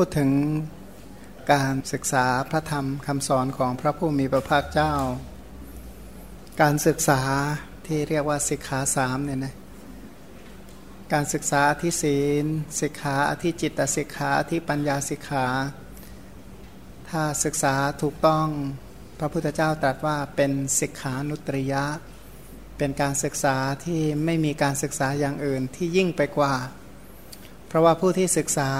พูดถึงการศึกษาพระธรรมคำสอนของพระผู้มีพระภาคเจ้า การศึกษาที่เรียกว่าสิกขาสามเนี่ยนะการศึกษาที่ศีลสิกขาที่จิตสิกขาที่ปัญญาสิกขา ถ้าศึกษาถูกต้องพระพุทธเจ้าตรัสว่าเป็นสิกขานุตริยะ เป็นการศึกษาที่ไม่มีการศึกษาอย่างอื่นที่ยิ่งไปกว่า เพราะว่าผู้ที่ศึกษา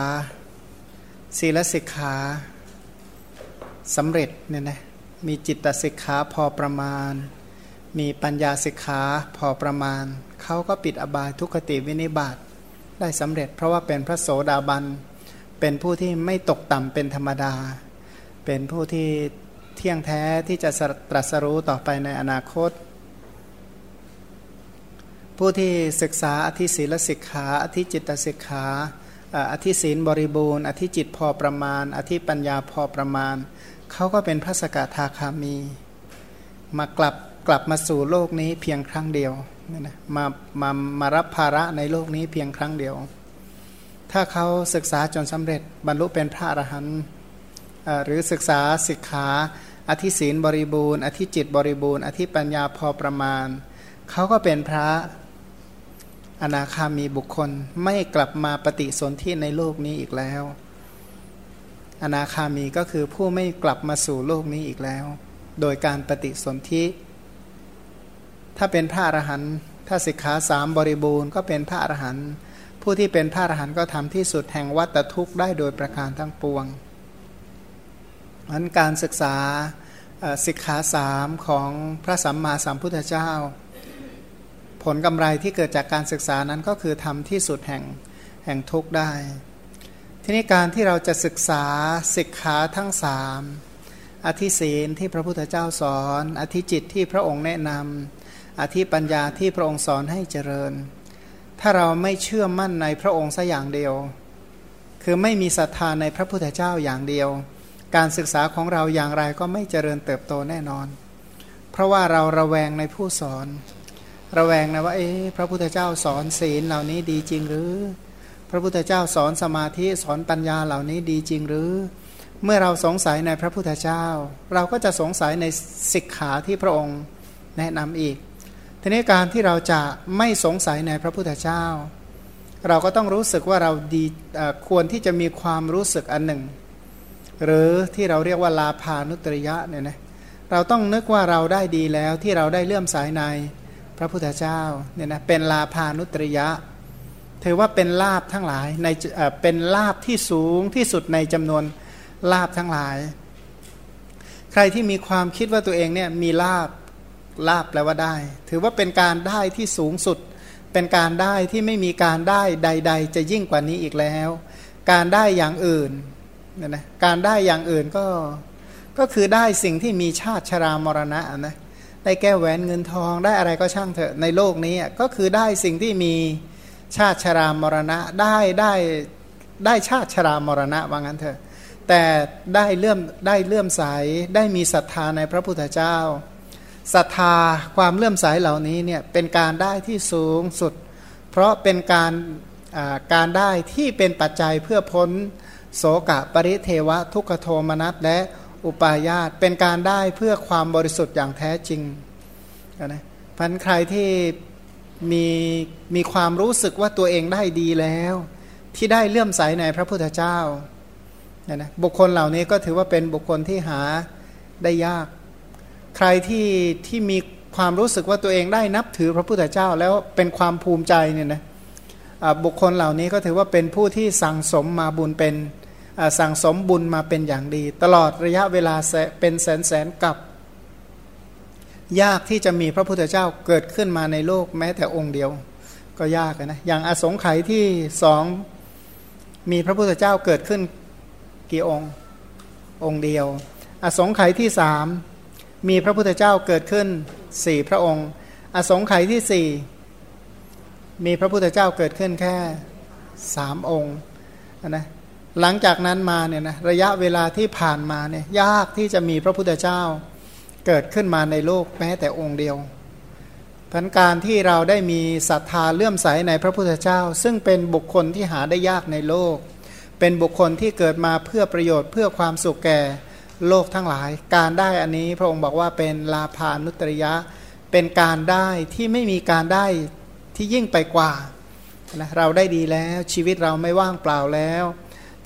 ศีลสิกขาสำเร็จเนี่ยนะมีจิตสิกขาพอประมาณ มีปัญญาสิกขาพอประมาณ เขาก็ปิดอบายทุกขติวินิบาตได้สำเร็จ เพราะว่าเป็นพระโสดาบันเป็นผู้ที่ไม่ตกต่ำเป็นธรรมดา เป็นผู้ที่เที่ยงแท้ที่จะตรัสรู้ต่อไปในอนาคต ผู้ที่ศึกษาอธิศีลสิกขาอธิจิตสิกขา อธิศีลบริบูรณ์ อธิจิตพอประมาณ อธิปัญญาพอประมาณ เขาก็เป็นพระสกทาคามี มากลับกลับมาสู่โลกนี้เพียงครั้งเดียวนะมามามารับภาระในโลกนี้เพียงครั้งเดียว ถ้าเขาศึกษาจนสำเร็จบรรลุเป็นพระอรหันต์หรือศึกษาสิกขาอธิศีลบริบูรณ์ อธิจิตบริบูรณ์ อธิปัญญาพอประมาณ เขาก็เป็นพระ อนาคามีบุคคลไม่กลับมาปฏิสนธิในโลกนี้อีกแล้ว อนาคามีก็คือผู้ไม่กลับมาสู่โลกนี้อีกแล้ว โดยการปฏิสนธิ ถ้าเป็นพระอรหันต์ถ้าสิกขาสามบริบูรณ์ก็เป็นพระอรหันต์ผู้ที่เป็นพระอรหันต์ก็ทำที่สุดแห่งวัตทุกข์ได้โดยประการทั้งปวงนั้นการศึกษาสิกขาสามของพระสัมมาสัมพุทธเจ้า ผลกำไรที่เกิดจากการศึกษานั้นก็คือทำที่สุดแห่งแห่งทุกได้ ทีนี้การที่เราจะศึกษาสิกขาทั้งสามอธิศีลที่พระพุทธเจ้าสอน อธิจิตที่พระองค์แนะนำอธิปัญญาที่พระองค์สอนให้เจริญ ถ้าเราไม่เชื่อมั่นในพระองค์สัอย่างเดียว คือไม่มีศรัทธาในพระพุทธเจ้าอย่างเดียว การศึกษาของเราอย่างไรก็ไม่เจริญเติบโตแน่นอน เพราะว่าเราระแวงในผู้สอน ระแวงนะว่าเอ๊พระพุทธเจ้าสอนศีลเหล่านี้ดีจริงหรือ พระพุทธเจ้าสอนสมาธิสอนปัญญาเหล่านี้ดีจริงหรือ เมื่อเราสงสัยในพระพุทธเจ้า เราก็จะสงสัยในสิกขาที่พระองค์แนะนำอีกทีนี้การที่เราจะไม่สงสัยในพระพุทธเจ้า เราก็ต้องรู้สึกว่าเราดีควรที่จะมีความรู้สึกอันหนึ่ง หรือที่เราเรียกว่าลาภานุตริยะเนี่ยนะเราต้องนึกว่าเราได้ดีแล้วที่เราได้เลื่อมสายใน พระพุทธเจ้าเนี่ยนะเป็นลาภานุตริยะถือว่าเป็นลาบทั้งหลายในเป็นลาบที่สูงที่สุดในจำนวนลาบทั้งหลาย ใครที่มีความคิดว่าตัวเองเนี่ยมีลาบลาบแปลว่าได้ ถือว่าเป็นการได้ที่สูงสุด เป็นการได้ที่ไม่มีการได้ใด ๆ จะยิ่งกว่านี้อีกแล้ว การได้อย่างอื่นเนี่ยนะการได้อย่างอื่นก็ก็คือได้สิ่งที่มีชาติชรามรณะนะ ได้แก้แหวนเงินทองได้อะไรก็ช่างเถอะในโลกนี้ก็คือได้สิ่งที่มีชาติชรามรณะได้ได้ได้ชาติชรามรณะว่างั้นเถอะแต่ได้เลื่อมได้เลื่อมใสได้มีศรัทธาในพระพุทธเจ้าศรัทธาความเลื่อมใสเหล่านี้เนี่ยเป็นการได้ที่สูงสุด เพราะเป็นการการได้ที่เป็นปัจจัยเพื่อพ้นโสกะปริเทวะทุกขโทมนัสและ อุปายาตเป็นการได้เพื่อความบริสุทธิ์อย่างแท้จริงนะพันใครที่มีมีความรู้สึกว่าตัวเองได้ดีแล้ว ที่ได้เลื่อมใสในพระพุทธเจ้านะนะบุคคลเหล่านี้ก็ถือว่าเป็นบุคคลที่หาได้ยาก ใครที่ที่มีความรู้สึกว่าตัวเองได้นับถือพระพุทธเจ้าแล้วเป็นความภูมิใจเนี่ยนะบุคคลเหล่านี้ก็ถือว่าเป็นผู้ที่สั่งสมมาบุญเป็น สั่งสมบุญมาเป็นอย่างดี ตลอดระยะเวลาเป็นแสนแสนกับ ยากที่จะมีพระพุทธเจ้าเกิดขึ้นมาในโลกแม้แต่องค์เดียว ก็ยากนะอย่างอสงไขยที่สองมีพระพุทธเจ้าเกิดขึ้นกี่องค์องค์เดียว อสงไขยที่สามมีพระพุทธเจ้าเกิดขึ้นสี่พระองค์ อสงไขยที่สี่มีพระพุทธเจ้าเกิดขึ้นแค่สามองค์นะ หลังจากนั้นมาเนี่ยนะระยะเวลาที่ผ่านมาเนี่ยยากที่จะมีพระพุทธเจ้าเกิดขึ้นมาในโลกแม้แต่องค์เดียวพันการที่เราได้มีศรัทธาเลื่อมใสในพระพุทธเจ้า ซึ่งเป็นบุคคลที่หาได้ยากในโลก เป็นบุคคลที่เกิดมาเพื่อประโยชน์เพื่อความสุขแก่โลกทั้งหลาย การได้อันนี้พระองค์บอกว่าเป็นลาภานุตริยะ เป็นการได้ที่ไม่มีการได้ที่ยิ่งไปกว่านะเราได้ดีแล้วชีวิตเราไม่ว่างเปล่าแล้ว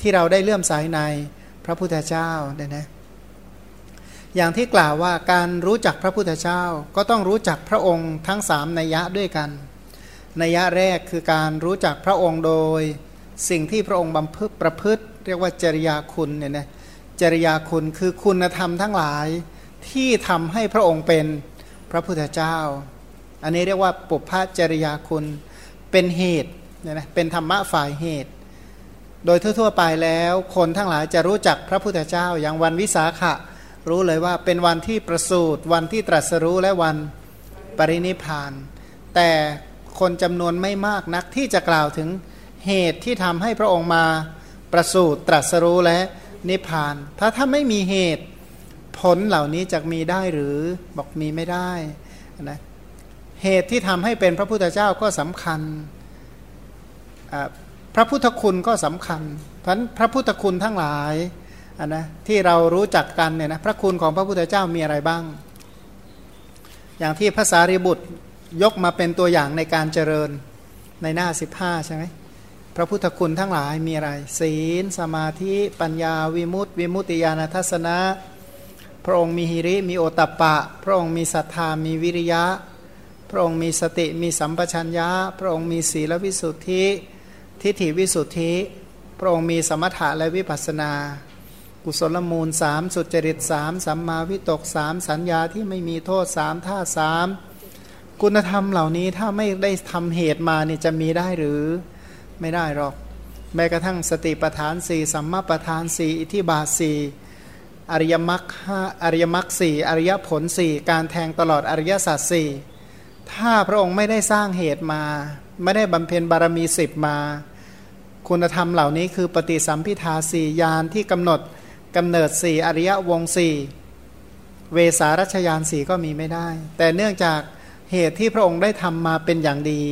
ที่เราได้เลื่อมใสในพระพุทธเจ้าเนี่ยนะอย่างที่กล่าวว่าการรู้จักพระพุทธเจ้าก็ต้องรู้จักพระองค์ทั้งสามนัยยะด้วยกันนัยยะแรกคือการรู้จักพระองค์โดย สิ่งที่พระองค์บำเพึประพฤติ เรียกว่าจริยาคุณเนี่ยนะจริยาคุณคือคุณธรรมทั้งหลายที่ทำให้พระองค์เป็นพระพุทธเจ้า อันนี้เรียกว่าปุพพจริยาคุณเป็นเหตุเนี่ยนะเป็นธรรมะฝ่ายเหตุ โดยทั่วๆไปแล้วคนทั้งหลายจะรู้จักพระพุทธเจ้าอย่างวันวิสาขะ รู้เลยว่าเป็นวันที่ประสูติวันที่ตรัสรู้และวันปรินิพาน แต่คนจำนวนไม่มากนักที่จะกล่าวถึงเหตุที่ทำให้พระองค์มาประสูติตรัสรู้และนิพาน ถ้าถ้าไม่มีเหตุผลเหล่านี้จะมีได้หรือบอกมีไม่ได้นะเหตุที่ทำให้เป็นพระพุทธเจ้าก็สำคัญ พระพุทธคุณก็สำคัญเพราะพระพุทธคุณทั้งหลายนนะที่เรารู้จักกันเนี่ยนะพระคุณของพระพุทธเจ้ามีอะไรบ้าง อย่างที่ภาษาริบุตรยกมาเป็นตัวอย่างในการเจริญในหน้า 15 ใช่ไหมพระพุทธคุณทั้งหลายมีอะไร ศีลสมาธิปัญญาวิมุตติวิมุตติญาณทัศนะ พระองค์มีหิริมีโอตปะ พระองค์มีศรัทธามีวิริยะ พระองค์มีสติมีสัมปชัญญะ พระองค์มีศีลวิสุทธิ ทิฏฐิวิสุทธิ พระองค์มีสมถะและวิปัสนา กุศลมูลสามสุจริตสามสัมมาวิตกสามสัญญาที่ไม่มีโทษสามท่าสามคุณธรรมเหล่านี้ถ้าไม่ได้ทำเหตุมาเนี่ยจะมีได้หรือไม่ได้หรอก แม้กระทั่งสติปทานสี่สัมมาปทานสี่อิทิบาสี่อริยมรรคอริยมรรคสี่อริยผลสี่การแทงตลอดอริยสัจสี่ถ้าพระองค์ไม่ได้สร้างเหตุมา ไม่ได้บำเพ็ญบารมีสิบมา คุณธรรมเหล่านี้คือปฏิสัมพิทาสี่ยานที่กำหนดกำเนิดสี่อริยวงสี่เวสารัชยานสี่ก็มีไม่ได้ แต่เนื่องจากเหตุที่พระองค์ได้ทำมาเป็นอย่างดี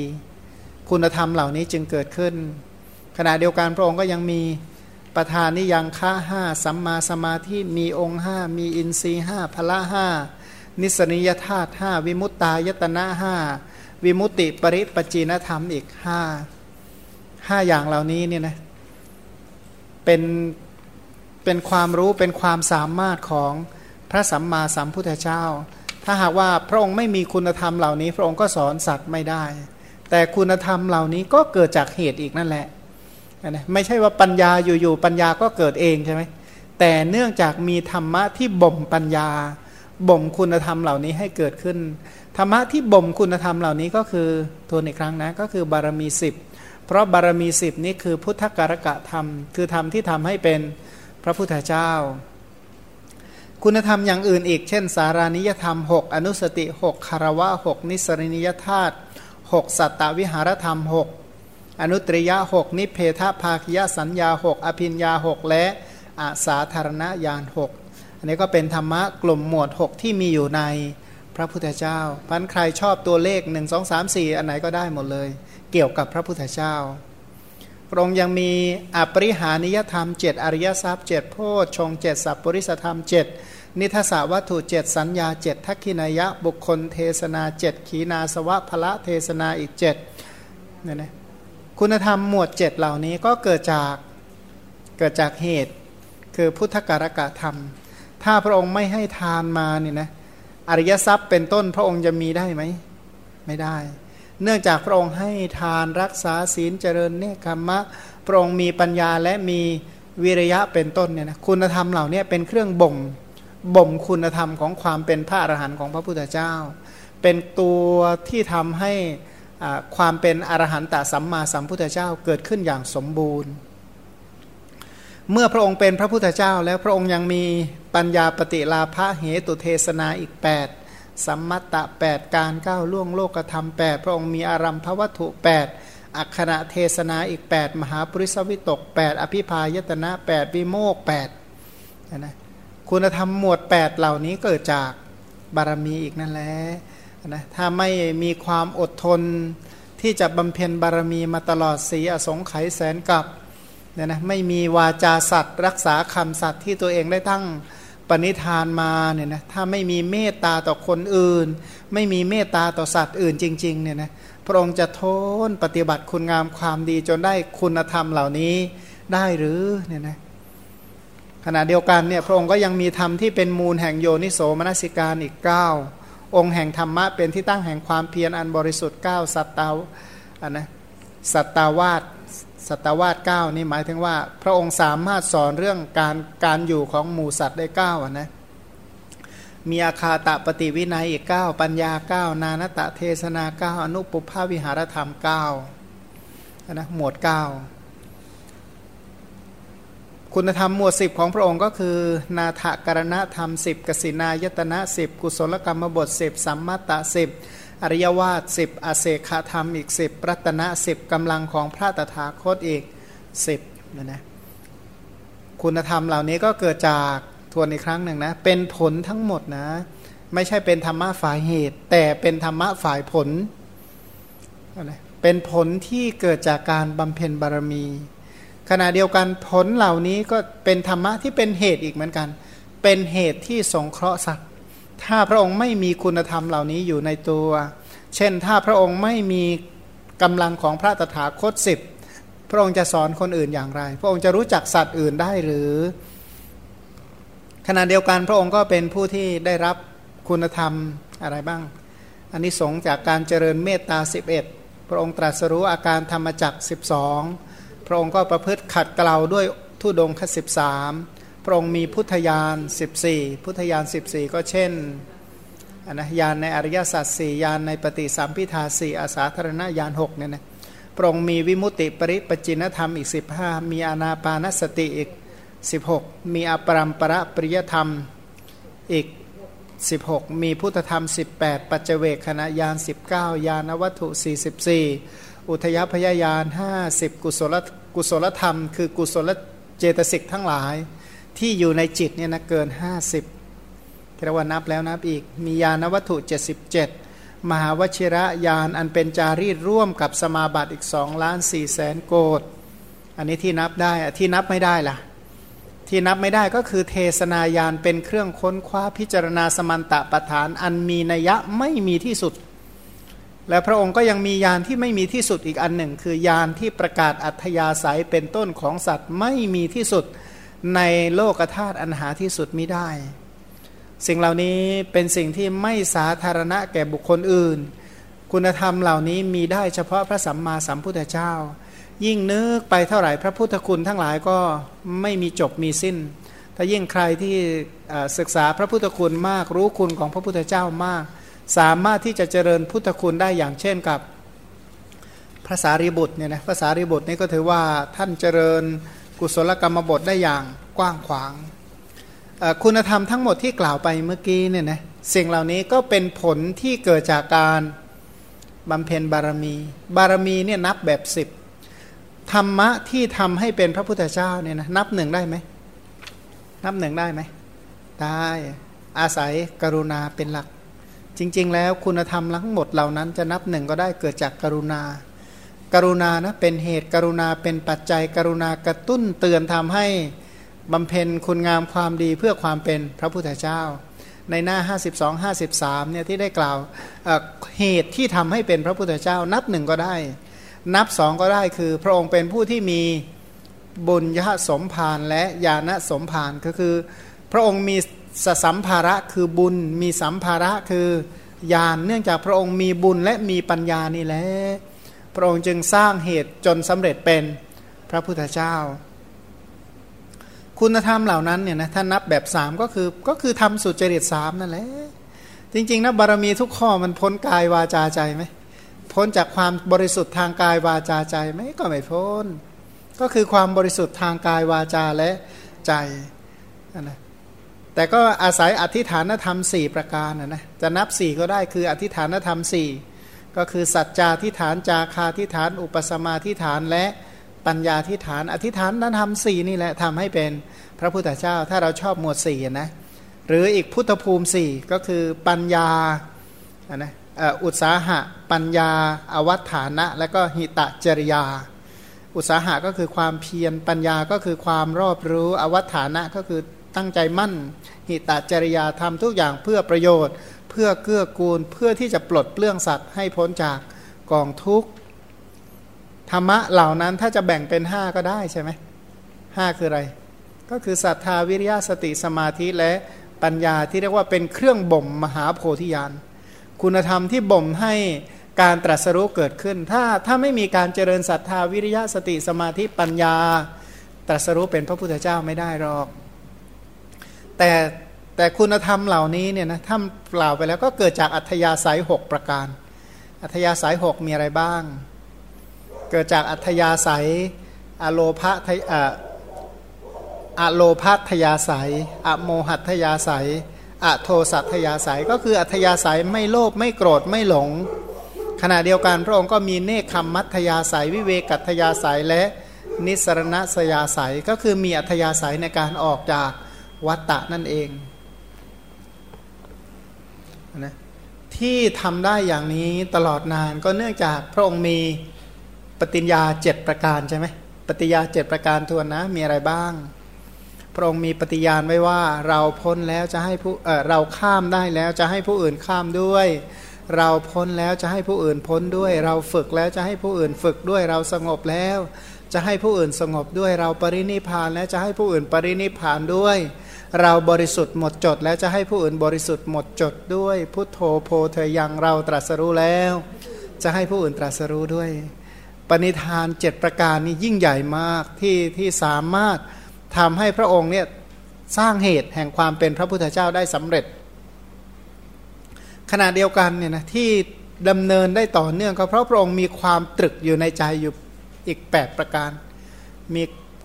คุณธรรมเหล่านี้จึงเกิดขึ้น ขณะเดียวกันพระองค์ก็ยังมีประธานนิยังค่าห้าสัมมาสมาธิมีองค์ห้ามีอินทรีห้าพละห้านิสนิยธาตุห้าวิมุตตายตนะห้าวิมุตติปริปจีนธรรมอีกห้า ห้าอย่างเหล่านี้เนี่ยนะเป็นเป็นความรู้เป็นความสามารถของพระสัมมาสัมพุทธเจ้า ถ้าหากว่าพระองค์ไม่มีคุณธรรมเหล่านี้ พระองค์ก็สอนสัตว์ไม่ได้ แต่คุณธรรมเหล่านี้ก็เกิดจากเหตุอีกนั่นแหละนะไม่ใช่ว่าปัญญาอยู่ๆปัญญาก็เกิดเองใช่ไหมแต่เนื่องจากมีธรรมะที่บ่มปัญญาบ่มคุณธรรมเหล่านี้ให้เกิดขึ้น ธรรมะที่บ่มคุณธรรมเหล่านี้ก็คือทวนอีกครั้งนะก็คือบารมีสิบ เพราะบารมีสิบนี้คือพุทธการกะธรรม คือธรรมที่ทำให้เป็นพระพุทธเจ้า คุณธรรมอย่างอื่นอีก เช่น สารานิยธรรม 6 อนุสติ 6คารวะ 6 นิสรณิยธาตุ6สัตตวิหารธรรม 6 อนุตริยะ 6 นิเพทภาคยสัญญา 6 อภิญญา6 และอาสาธารณญาณ6อันนี้ก็เป็นธรรมะกลุ่มหมวด 6 ที่มีอยู่ใน พระพุทธเจ้าพันใครชอบตัวเลข1 2 3 4อันไหนก็ได้หมดเลย เกี่ยวกับพระพุทธเจ้า พระองค์ยังมีอปริหานิยธรรม7อริยทรัพย์7โพชฌงเจ็ดสัพปริสธรรม7นิทศวัตถุ7สัญญา7ทักขินายะบุคคลเทศนา7ขีนาสวะพละเทศนาอีก7เนี่ยนะคุณธรรมหมวด7เหล่านี้ก็เกิดจากเกิดจากเหตุคือพุทธการกะธรรม ถ้าพระองค์ไม่ให้ทานมาเนี่ยนะ อริยทรัพย์เป็นต้นพระองค์จะมีได้ไหม ไม่ได้ เนื่องจากพระองค์ให้ทานรักษาศีลเจริญเนคขมะ พระองค์มีปัญญาและมีวิริยะเป็นต้นเนี่ยนะคุณธรรมเหล่านี้เป็นเครื่องบ่มบ่มคุณธรรมของความเป็นพระอรหันต์ของพระพุทธเจ้า เป็นตัวที่ทำให้ความเป็นอรหันตสัมมาสัมพุทธเจ้าเกิดขึ้นอย่างสมบูรณ์ เมื่อพระองค์เป็นพระพุทธเจ้า แล้วพระองค์ยังมีปัญญาปฏิลาภะเหตุเทศนาอีก 8 สัมมัตตะ 8 การก้าวล่วงโลกธรรม 8 พระองค์มีอารัมพวัตถุ 8 อักขณะเทศนาอีก 8 มหาปริสวิตก 8 อภิพายตนะ 8 วิโมก8นะคุณธรรมหมวด 8 เหล่านี้เกิดจากบารมีอีกนั่นแหละนะถ้าไม่มีความอดทนที่จะบำเพ็ญบารมีมาตลอดสีอสงไขยแสนกับ เนี่ยนะไม่มีวาจาสัตว์ รักษาคำสัตว์ที่ตัวเองได้ตั้งปณิธานมาเนี่ยนะถ้าไม่มีเมตตาต่อคนอื่น ไม่มีเมตตาต่อสัตว์อื่นจริงๆเนี่ยนะพระองค์จะทษปฏิบัติคุณงามความดีจนได้คุณธรรมเหล่านี้ได้หรือเนี่ยนะขณะเดียวกันเนี่ยพระองค์ก็ยังมีธรรมที่เป็นมูลแห่งโยนิโสมนสิการอีก 9 องค์แห่งธรรมะเป็นที่ตั้งแห่งความเพียรอันบริสุทธิ์ 9 สัตตาอันนะสัตตาวาส สัตวาสเก้านี่หมายถึงว่า พระองค์สามารถสอนเรื่องการการอยู่ของหมูสัตว์ได้เก้านะ มีอาคาตะปฏิวินัยอีกเก้าปัญญาเก้านานตะเทศนาเก้าอนุปุภาวิหารธรรมเก้านะหมวดเก้าคุณธรรมหมวดสิบของพระองค์ก็คือ นาถกรณธรรมสิบกสินายตนะสิบกุศลกรรมบทสิบสัมมาตะสิบ อริยวาสสิบอเศคธรรมอีกสิบรัตนะสิบกำลังของพระตถาคตอีกสิบนะนะคุณธรรมเหล่านี้ก็เกิดจากทวนอีกครั้งหนึ่งนะ เป็นผลทั้งหมดนะ ไม่ใช่เป็นธรรมะฝ่ายเหตุ แต่เป็นธรรมะฝ่ายผลนะไรเป็นผลที่เกิดจากการบำเพ็ญบารมี ขณะเดียวกันผลเหล่านี้ก็เป็นธรรมะที่เป็นเหตุอีกเหมือนกัน เป็นเหตุที่สงเคราะห์สัตว ถ้าพระองค์ไม่มีคุณธรรมเหล่านี้อยู่ในตัว เช่นถ้าพระองค์ไม่มีกำลังของพระตถาคตสิบพระองค์จะสอนคนอื่นอย่างไร พระองค์จะรู้จักสัตว์อื่นได้หรือ ขณะเดียวกันพระองค์ก็เป็นผู้ที่ได้รับคุณธรรมอะไรบ้าง อันนี้สงจากการเจริญเมตตา 11 พระองค์ตรัสรู้อาการธรรมจักสิบองพระองค์ก็ประพฤติขัดเกลาด้วยทุดงคสิบสาม ระองค์มีพุทธญาณ14 พุทธญาณ14 ก็เช่นอนะญาณในอริยสัจสี่ญาณในปฏิสัมพิทาสี่อาสาธารณญาณหกเนี่ยนะพระองค์มีวิมุติปริปจินธรรมอีก 15 มีอนาปานสติอีก 16 มีอปรัมประปริยธรรมอีก 16 มีพุทธธรรม 18 ปัจเจเวคขณะยาน19ยานวัตถุ 44 อุทยพยายาน50 กุศลกุศลธรรม คือกุศลเจตสิกทั้งหลาย ที่อยู่ในจิตเนี่ยนะเกิน 50เรียกว่านับแล้วนับอีก มียานวัตถุ 77 มหาวชิระยานอันเป็นจารีตร่วมกับสมาบัติอีก2ล้าน4แสนโกดอันนี้ที่นับได้ที่นับไม่ได้ล่ะ ที่นับไม่ได้ก็คือเทศนายานเป็นเครื่องค้นคว้าพิจารณาสมันตะปฐานอันมีนัยะไม่มีที่สุด และพระองค์ก็ยังมียานที่ไม่มีที่สุดอีกอันหนึ่ง คือยานที่ประกาศอัธยาศัยเป็นต้นของสัตว์ไม่มีที่สุด ในโลกธาตุอันหาที่สุดม่ได้ สิ่งเหล่านี้เป็นสิ่งที่ไม่สาธารณะแก่บุคคลอื่น คุณธรรมเหล่านี้มีได้เฉพาะพระสัมมาสัมพุทธเจ้า ยิ่งนึกไปเท่าไหร่พระพุทธคุณทั้งหลายก็ไม่มีจบมีสิ้น ถ้ายิ่งใครที่ศึกษาพระพุทธคุณมากรู้คุณของพระพุทธเจ้ามาก สามารถที่จะเจริญพุทธคุณได้อย่างเช่นกับพระสารีบุตรเนี่ยนะพระสารีบุตรนี่ก็ถือว่าท่านเจริญ กุศลกรรมบทได้อย่างกว้างขวางคุณธรรมทั้งหมดที่กล่าวไปเมื่อกี้เนี่ยนะสิ่งเหล่านี้ก็เป็นผลที่เกิดจากการบำเพ็ญบารมี บารมีเนี่ยนับแบบสิบธรรมะที่ทำให้เป็นพระพุทธเจ้าเนี่ยนะนับหนึ่งได้ไหมนับหนึ่งได้ไหมได้อาศัยกรุณาเป็นหลัก จริง ๆ แล้วคุณธรรมทั้งหมดเหล่านั้นจะนับหนึ่งก็ได้เกิดจากกรุณา กรุณานะเป็นเหตุกรุณาเป็นปัจจัย กรุณากระตุ้นเตือนทำให้บำเพ็ญคุณงามความดีเพื่อความเป็นพระพุทธเจ้า ในหน้า 52 53เนี่ยที่ได้กล่าวเหตุที่ทำให้เป็นพระพุทธเจ้า นับหนึ่งก็ได้ นับสองก็ได้คือพระองค์เป็นผู้ที่มีบุญยะสมภารและญาณสมภารก็คือ พระองค์มีสสัมภาระคือบุญมีสัมภาระคือญาณเนื่องจากพระองค์มีบุญและมีปัญญานี่แหละ ระองค์จึงสร้างเหตุจนสำเร็จเป็นพระพุทธเจ้า คุณธรรมเหล่านั้นเนี่ยนะถ้านับแบบสามก็คือก็คือทำสุจริตสามนั่นแหละจริงๆนะบารมีทุกข้อมันพ้นกายวาจาใจไหมพ้นจากความบริสุทธิ์ทางกายวาจาใจไหมก็ไม่พ้น ก็คือความบริสุทธิ์ทางกายวาจาและใจนะแต่ก็อาศัยอธิฐานธรรมสี่ประการนะนะจะนับสี่ก็ได้คืออธิฐานธรรมสี่ ก็คือสัจจาทิฐานจาคาทิฐาน อุปสมาทิฐานและปัญญาทิฐาน อธิฐานนั้นทำสี่นี่แหละทำให้เป็นพระพุทธเจ้า ถ้าเราชอบหมวดสี่นะหรืออีกพุทธภูมิสี่ก็คือปัญญานะอุตสาหะ ปัญญา อวัฏฐานะ และก็หิตะจริยา อุตสาหะก็คือความเพียรปัญญาก็คือความรอบรู้อวัฏฐานะก็คือตั้งใจมั่น หิตาจริยาทำทุกอย่างเพื่อประโยชน์ เพื่อเกื้อกูลเพื่อที่จะปลดเปลื้องสัตว์ให้พ้นจากกองทุกข์ธรรมะเหล่านั้นถ้าจะแบ่งเป็นห้าก็ได้ใช่ไหมห้าคืออะไร ก็คือศรัทธาวิริยะสติสมาธิและปัญญาที่เรียกว่าเป็นเครื่องบ่มมหาโพธิญาณคุณธรรมที่บ่มให้การตรัสรู้เกิดขึ้น ถ้าถ้าไม่มีการเจริญศรัทธาวิริยะสติสมาธิปัญญา ตรัสรู้เป็นพระพุทธเจ้าไม่ได้หรอก แต่ แต่คุณธรรมเหล่านี้เนี่ยนะถ้าเปล่าไปแล้วก็เกิดจากอัธยาศัย 6 ประการ อัธยาศัย 6 มีอะไรบ้าง เกิดจากอัธยาศัยอโลภะอโลภัทยาศัย อโมหัตยาศัย อโทสัตยาศัย ก็คืออัธยาศัยไม่โลภไม่โกรธไม่หลง ขณะเดียวกันพระองค์ก็มีเนคขมมัตยาศัย วิเวกัตยาศัยและนิสรณสยาศัย ก็คือมีอัธยาศัยในการออกจากวัตตะนั่นเอง นะที่ทำได้อย่างนี้ตลอดนานก็เนื่องจากพระองค์มีปฏิญญาเจ็ดประการใช่ไหมปฏิญาเจ็ดประการทวนนะมีอะไรบ้าง พระองค์มีปฏิญาณไว้ว่าเราพ้นแล้วจะให้ผู้เออเราข้ามได้แล้วจะให้ผู้อื่นข้ามด้วย เราพ้นแล้วจะให้ผู้อื่นพ้นด้วย เราฝึกแล้วจะให้ผู้อื่นฝึกด้วยเราสงบแล้ว จะให้ผู้อื่นสงบด้วยเราปรินิพานแล้วจะให้ผู้อื่นปรินิพานด้วย เราบริสุทธิ์หมดจด แล้วจะให้ผู้อื่นบริสุทธิ์หมดจดด้วย พุทโธโพเธยังเราตรัสรู้แล้ว จะให้ผู้อื่นตรัสรู้ด้วย ปณิธานเจ็ดประการนี้ยิ่งใหญ่มากที่ที่สามารถทำให้พระองค์เนี่ยสร้างเหตุแห่งความเป็นพระพุทธเจ้าได้สำเร็จ ขณะเดียวกันเนี่ยนะที่ดำเนินได้ต่อเนื่องก็เพราะพระองค์มีความตรึกอยู่ในใจอยู่อีก 8 ประการ มี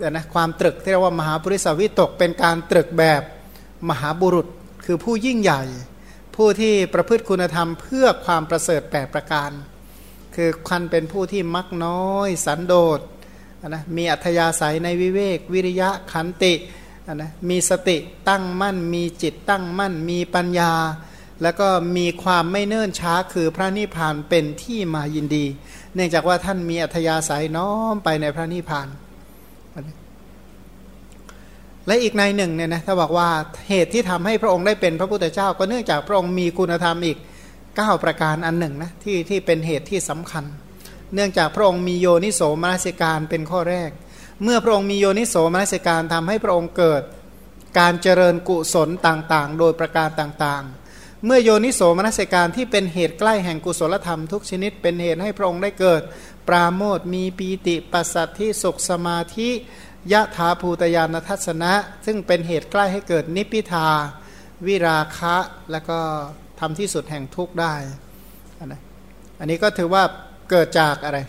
นะความตรึกที่เรียกว่ามหาปริสวิตกเป็นการตรึกแบบมหาบุรุษคือผู้ยิ่งใหญ่ ผู้ที่ประพฤติคุณธรรมเพื่อความประเสริฐแปประการ คือคันเป็นผู้ที่มักน้อย สันโดษนะมีอัธยาศัยในวิเวก วิริยะขันตินะมีสติตั้งมั่น มีจิตตั้งมั่น มีปัญญา แล้วก็มีความไม่เนิ่นช้าคือพระนิพพานเป็นที่มายินดี เนื่องจากว่าท่านมีอัธยาศัยน้อมไปในพระนิพพาน และอีกในหนึ่งเนี่ยนะถ้าบอกว่าเหตุที่ทำให้พระองค์ได้เป็นพระพุทธเจ้า ก็เนื่องจากพระองค์มีคุณธรรมอีก 9 ประการอันหนึ่งนะที่ที่เป็นเหตุที่สำคัญ เนื่องจากพระองค์มีโยนิโสมนสิการเป็นข้อแรก เมื่อพระองค์มีโยนิโสมนสิการทำให้พระองค์เกิดการเจริญกุศลต่างๆ โดยประการต่างๆ เมื่อโยนิโสมนสิการที่เป็นเหตุใกล้แห่งกุศลธรรมทุกชนิดเป็นเหตุให้พระองค์ได้เกิด ปราโมทมีปีติปัสสัทธิสุขสมาธิ ยะถาภูตยานทัศนะ ซึ่งเป็นเหตุใกล้ให้เกิดนิพิทา วิราคะ และก็ทำที่สุดแห่งทุกข์ได้อันนี้ก็ถือว่าเกิดจากอะไร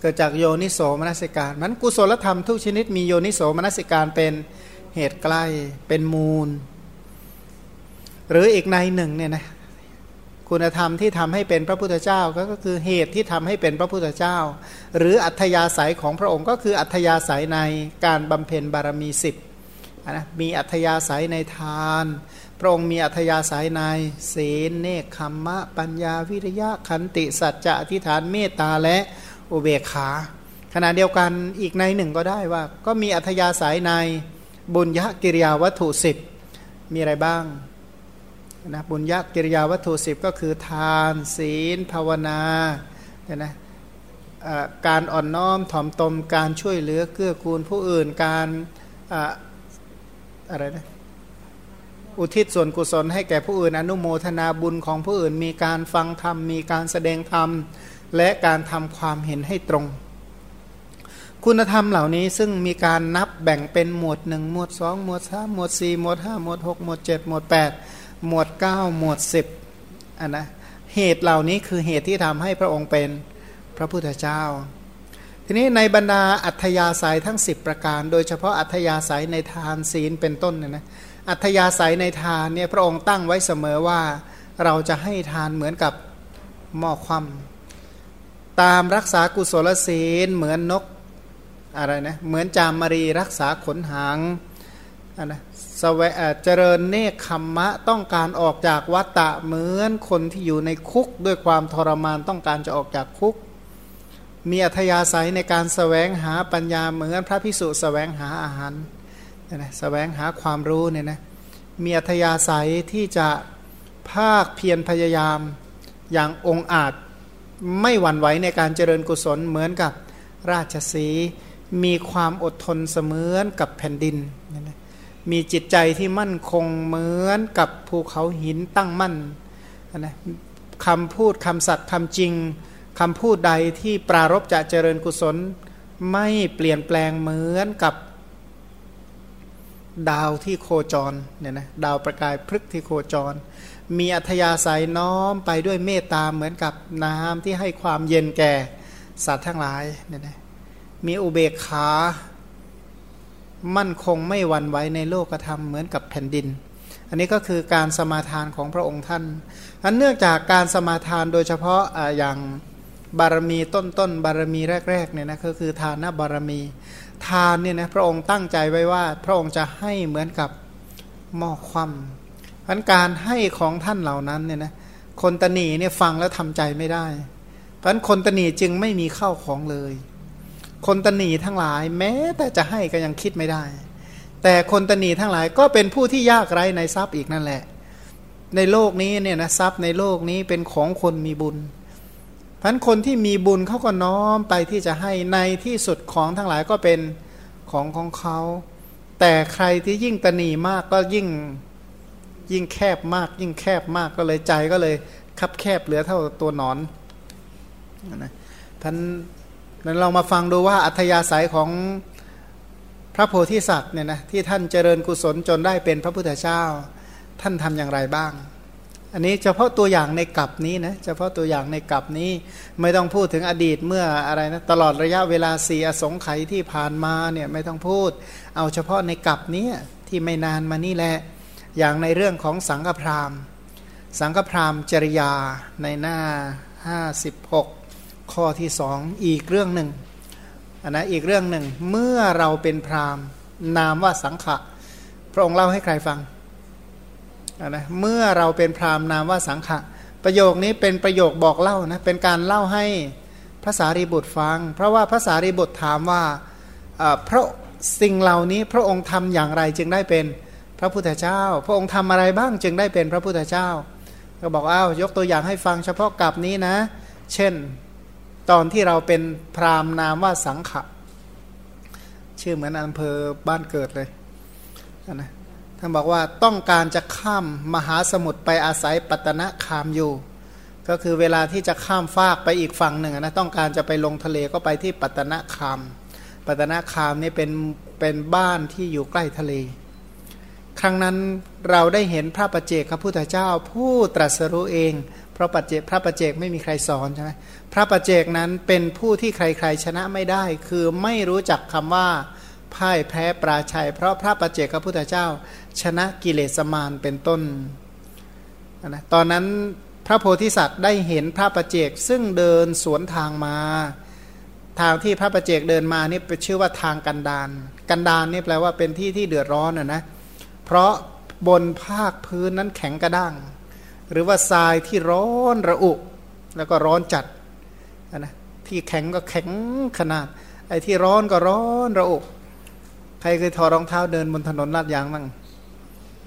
เกิดจากโยนิโสมนสิการมันกุศลธรรมทุกชนิดมีโยนิโสมนสิการเป็นเหตุใกล้เป็นมูล หรืออีกในหนึ่งเนี่ยนะ คุณธรรมที่ทำให้เป็นพระพุทธเจ้าก็คือเหตุที่ทำให้เป็นพระพุทธเจ้า หรืออัธยาศัยของพระองค์ก็คืออัธยาศัยในการบำเพ็ญบารมีสิบนะมีอัธยาศัยในทาน พระองค์มีอัธยาศัยในศีลเนคขมมะ ปัญญาวิริยะขันติสัจจะอธิษฐานเมตตาและอุเบกขา ขณะเดียวกันอีกในหนึ่งก็ได้ว่า ก็มีอัธยาศัยในบุญยกิริยาวัตถุสิบมีอะไรบ้าง นะบุญยกิริยาวัตถุสิบก็คือทาน ศีล ภาวนาเนี่ยนะการอ่อนน้อมถ่อมตนการช่วยเหลือเกื้อกูลผู้อื่นการอะไรนะอุทิศส่วนกุศลให้แก่ผู้อื่น อนุโมทนาบุญของผู้อื่น มีการฟังธรรม มีการแสดงธรรม และการทำความเห็นให้ตรง คุณธรรมเหล่านี้ซึ่งมีการนับแบ่งเป็นหมวดหนึ่งหมวดสองหมวดสามหมวดสี่หมวดห้าหมวดหกหมวดเจ็ดหมวดแปด หมวดเก้าหมวดสิบอันนะเหตุเหล่านี้คือเหตุที่ทำให้พระองค์เป็นพระพุทธเจ้า ทีนี้ในบรรดาอัธยาศัยทั้ง 10 ประการ โดยเฉพาะอัธยาศัยในทานศีลเป็นต้นเนี่ยนะอัธยาศัยในทานเนี่ยพระองค์ตั้งไว้เสมอว่าเราจะให้ทานเหมือนกับหม้อความตามรักษากุศลศีลเหมือนนกอะไรนะเหมือนจามมารีรักษาขนหาง นะสวเจริญเนคขมมะต้องการออกจากวัตตะเหมือนคนที่อยู่ในคุกด้วยความทรมานต้องการจะออกจากคุก มีอัธยาศัยในการสแสวงหาปัญญาเหมือนพระพิสุสแสวงหาอาหารนะแสวงหาความรู้เนี่ยนะมีอัธยาศัยที่จะภาคเพียรพยายามอย่างองอาจไม่หวั่นไหวในการเจริญกุศลเหมือนกับราชสีมีความอดทนเสมือนกับแผ่นดิน มีจิตใจที่มั่นคงเหมือนกับภูเขาหินตั้งมั่นนะคำพูดคำสัตย์คำจริงคำพูดใดที่ปรารบจะเจริญกุศล ไม่เปลี่ยนแปลงเหมือนกับดาวที่โคจรเนี่ยนะดาวประกายพฤกที่โคจร มีอัธยาศัยน้อมไปด้วยเมตตาเหมือนกับน้ำที่ให้ความเย็นแก่สัตว์ทั้งหลายเนี่ยนะมีอุเบกขา มั่นคงไม่หวั่นไหวในโลกธรรมเหมือนกับแผ่นดิน อันนี้ก็คือการสมาทานของพระองค์ท่านอันเนื่องจากการสมาทานโดยเฉพาะอย่างบารมีต้นต้นบารมีแรกๆเนี่ยนะก็คือทานบารมี ทานเนี่ยนะพระองค์ตั้งใจไว้ว่า พระองค์จะให้เหมือนกับหม้อคว่ำพันการให้ของท่านเหล่านั้นเนี่ยนะคนตนีเนี่ยฟังแล้วทำใจไม่ได้เพราะคนตนีจึงไม่มีเข้าของเลย คนตนีทั้งหลาย แม้แต่จะให้ก็ยังคิดไม่ได้ แต่คนตนีทั้งหลายก็เป็นผู้ที่ยากไร้ในทรัพย์อีกนั่นแหละ ในโลกนี้เนี่ยนะทรัพย์ในโลกนี้เป็นของคนมีบุญพันคนที่มีบุญเขาก็น้อมไปที่จะให้ในที่สุดของทั้งหลายก็เป็นของของเขา แต่ใครที่ยิ่งตนีมากก็ยิ่งยิ่งแคบมาก ยิ่งแคบมากก็เลยใจก็เลยคับแคบเหลือเท่าตัวนอนนะท่าน นั้นเรามาฟังดูว่าอัธยาศัยของพระโพธิสัตว์เนี่ยนะที่ท่านเจริญกุศลจนได้เป็นพระพุทธเจ้า ท่านทำอย่างไรบ้าง อันนี้เฉพาะตัวอย่างในกลับนี้นะเฉพาะตัวอย่างในกลับนี้ไม่ต้องพูดถึงอดีตเมื่ออะไรนะตลอดระยะเวลาสี่อสงไขยที่ผ่านมาเนี่ยไม่ต้องพูด เอาเฉพาะในกลับนี้ที่ไม่นานมานี่แหละอย่างในเรื่องของสังฆพราหมณ์ สังฆพราหมณ์จริยาในหน้า 56 ข้อที่สองอีกเรื่องหนึ่งอันนะอีกเรื่องหนึ่งเมื่อเราเป็นพราหมณ์ นามว่าสังฆะพระองค์เล่าให้ใครฟังนะเมื่อเราเป็นพราหมณ์นามว่าสังขะ ประโยคนี้เป็นประโยคบอกเล่านะเป็นการเล่าให้พระสารีบุตรฟัง เพราะว่าพระสารีบุตรถามว่าพระสิ่งเหล่านี้พระองค์ทำอย่างไรจึงได้เป็นพระพุทธเจ้า พระองค์ทำอะไรบ้างจึงได้เป็นพระพุทธเจ้า ก็บอกอ้าวยกตัวอย่างให้ฟังเฉพาะกับนี้นะ เช่น ตอนที่เราเป็นพราหมณ์นามว่าสังขะชื่อเหมือนอำเภอบ้านเกิดเลยนะท่านบอกว่าต้องการจะข้ามมหาสมุทรไปอาศัยปัตนะคามอยู่ ก็คือเวลาที่จะข้ามฟากไปอีกฝั่งหนึ่งนะต้องการจะไปลงทะเลก็ไปที่ปัตนะคาม ปัตนะคามนี่เป็นเป็นบ้านที่อยู่ใกล้ทะเล ครั้งนั้นเราได้เห็นพระประเจกพระพุทธเจ้าผู้ตรัสรู้เอง เพราะปัจเจกพระประเจกไม่มีใครสอนใช่ไหม พระประเจกนั้นเป็นผู้ที่ใครๆชนะไม่ได้ คือไม่รู้จักคำว่าพ่ายแพ้ปราชัย เพราะพระประเจกพระพุทธเจ้า ชนะกิเลสมารเป็นต้นนะตอนนั้นพระโพธิสัตว์ได้เห็นพระประเจกซึ่งเดินสวนทางมา ทางที่พระประเจกเดินมานี่เป็นชื่อว่าทางกันดานกันดานนี่แปลว่าเป็นที่ที่เดือดร้อนนะนะเพราะบนภาคพื้นนั้นแข็งกระด้าง หรือว่าทรายที่ร้อนระอุ แล้วก็ร้อนจัด นะที่แข็งก็แข็งขนาด ไอ้ที่ร้อนก็ร้อนระอุใครเคยถอดรองเท้าเดินบนถนนลาดยางบ้าง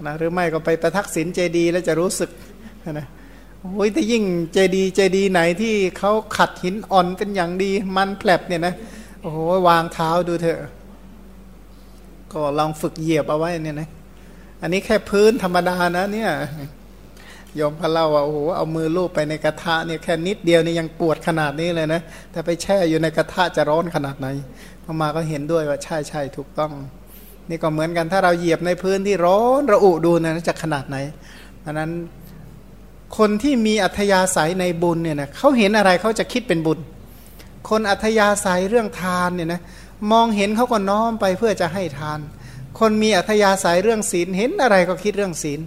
นะหรือไม่ก็ไปประทักษิณเจดีแล้วจะรู้สึกนะโอ้ยแต่ยิ่งเจดีเจดีไหนที่เขาขัดหินอ่อนเป็นอย่างดีมันแผลบเนี่ยนะโอ้โหวางเท้าดูเถอะ ก็ลองฝึกเหยียบเอาไว้เนี่ยนะอันนี้แค่พื้นธรรมดานะเนี่ย ยอมพะเล่าว่าโอ้โหเอามือลูบไปในกระทะเนี่ยแค่นิดเดียวนี่ยังปวดขนาดนี้เลยนะแต่ไปแช่อยู่ในกระทะจะร้อนขนาดไหนพอมาก็เห็นด้วยว่าใช่ใช่ถูกต้อง นี่ก็เหมือนกันถ้าเราเหยียบในพื้นที่ร้อนระอุดูนะจะขนาดไหนอันนั้นคนที่มีอัธยาศัยในบุญเนี่ยนะเขาเห็นอะไรเขาจะคิดเป็นบุญ คนอัธยาศัยเรื่องทานเนี่ยนะมองเห็นเขาก็น้อมไปเพื่อจะให้ทาน คนมีอัธยาศัยเรื่องศีลเห็นอะไรก็คิดเรื่องศีล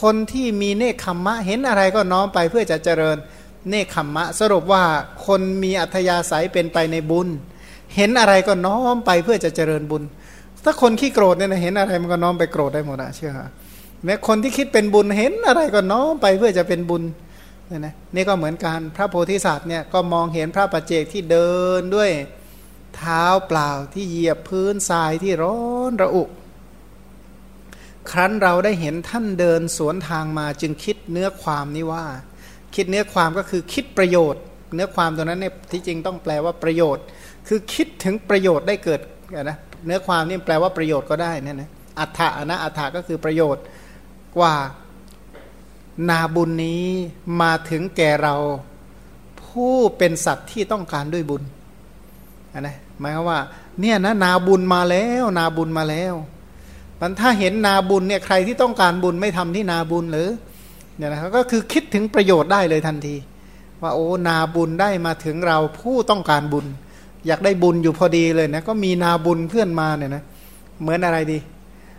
คนที่มีเนคขมมะ เห็นอะไรก็น้อมไปเพื่อจะเจริญเนคขมมะ สรุปว่าคนมีอัธยาศัยเป็นไปในบุญ เห็นอะไรก็น้อมไปเพื่อจะเจริญบุญ ถ้าคนขี้โกรธเนี่ยนะเห็นอะไรมันก็น้อมไปโกรธได้หมดอะเชื่อแม้คนที่คิดเป็นบุญเห็นอะไรก็น้อมไปเพื่อจะเป็นบุญนี่นะนี่ก็เหมือนกันพระโพธิสัตว์เนี่ยก็มองเห็นพระปัจเจกที่เดินด้วยเท้าเปล่าที่เหยียบพื้นทรายที่ร้อนระอุ ครั้นเราได้เห็นท่านเดินสวนทางมาจึงคิดเนื้อความนี้ว่า คิดเนื้อความก็คือคิดประโยชน์ เนื้อความตัวนั้นเนี่ยที่จริงต้องแปลว่าประโยชน์ คือคิดถึงประโยชน์ได้เกิดนะเนื้อความนี่แปลว่าประโยชน์ก็ได้นั่นนะอัฏฐะนะอัฏฐะก็คือประโยชน์กว่านาบุญนี้มาถึงแก่เราผู้เป็นสัตว์ที่ต้องการด้วยบุญนะหมายความว่า เนี่ยนะนาบุญมาแล้ว นาบุญมาแล้ว มันถ้าเห็นนาบุญเนี่ยใครที่ต้องการบุญไม่ทำที่นาบุญหรือเนี่ยนะก็คือคิดถึงประโยชน์ได้เลยทันที ว่าโอ้นาบุญได้มาถึงเราผู้ต้องการบุญ อยากได้บุญอยู่พอดีเลยนะก็มีนาบุญเพื่อนมาเนี่ยนะเหมือนอะไรดี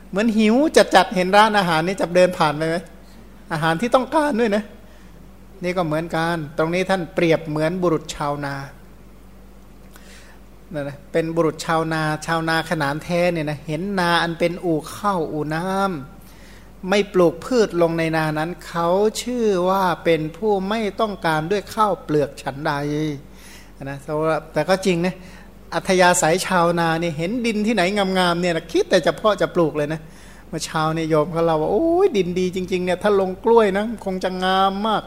เหมือนหิวจัดจัดเห็นร้านอาหารนี่จะเดินผ่านไปไหมอาหารที่ต้องการด้วยนะนี่ก็เหมือนกัน ตรงนี้ท่านเปรียบเหมือนบุรุษชาวนา นะเป็นบุรุษชาวนาชาวนาขนานแท้เนี่ยนะเห็นนาอันเป็นอู่ข้าวอู่น้ำไม่ปลูกพืชลงในนานั้น เขาชื่อว่าเป็นผู้ไม่ต้องการด้วยข้าวเปลือกฉันใดนะแต่ก็จริงนะอัธยาศัยชาวนาเนี่ยเห็นดินที่ไหนงามๆเนี่ยนะคิดแต่จะเพาะจะปลูกเลยนะมื่อเช้านี่โยมเขาเราว่าโอ้ยดินดีจริงๆเนี่ยถ้าลงกล้วยนะคงจะงามมาก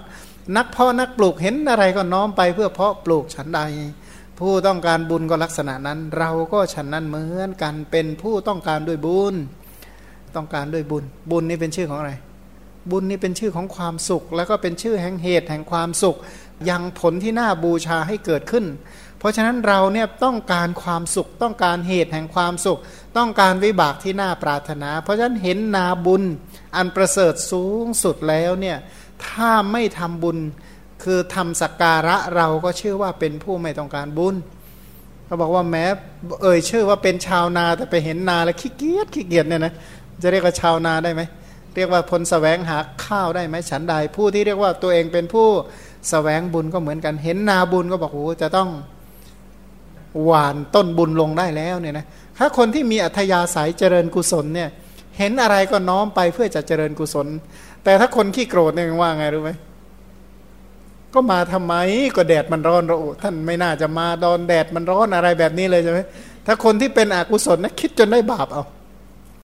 นักเพาะนักปลูกเห็นอะไรก็น้อมไปเพื่อเพาะปลูกฉันใด ผู้ต้องการบุญก็ลักษณะนั้น เราก็ฉันนั้นเหมือนกันเป็นผู้ต้องการด้วยบุญ ต้องการด้วยบุญ บุญนี่เป็นชื่อของอะไร บุญนี่เป็นชื่อของความสุข แล้วก็เป็นชื่อแห่งเหตุแห่งความสุข ยังผลที่น่าบูชาให้เกิดขึ้น เพราะฉะนั้นเราเนี่ยต้องการความสุข ต้องการเหตุแห่งความสุข ต้องการวิบากที่น่าปรารถนา เพราะฉะนั้นเห็นนาบุญ อันประเสริฐสูงสุดแล้วเนี่ยถ้าไม่ทำบุญ คือทำสักการะเราก็ชื่อว่าเป็นผู้ไม่ต้องการบุญเขาบอกว่าแม้เอ่ยชื่อว่าเป็นชาวนาแต่ไปเห็นนาแล้วขี้เกียจขี้เกียจเนี่ยนะจะเรียกว่าชาวนาได้ไหมเรียกว่าพลสแสวงหาข้าวได้ไหมฉันใดผู้ที่เรียกว่าตัวเองเป็นผู้สแสวงบุญก็เหมือนกันเห็นนาบุญก็บอกโอ้จะต้องหวานต้นบุญลงได้แล้วเนี่ยนะถ้าคนที่มีอัธยาศัยเจริญกุศลเนี่ยเห็นอะไรก็น้อมไปเพื่อจะเจริญกุศล แต่ถ้าคนขี้โกรธเนี่ยว่าไงรู้ไหม ก็มาทำไมก็แดดมันร้อนเราท่านไม่น่าจะมาดอนแดดมันร้อนอะไรแบบนี้เลยใช่ไหมถ้าคนที่เป็นอกุศลนะคิดจนได้บาปเอา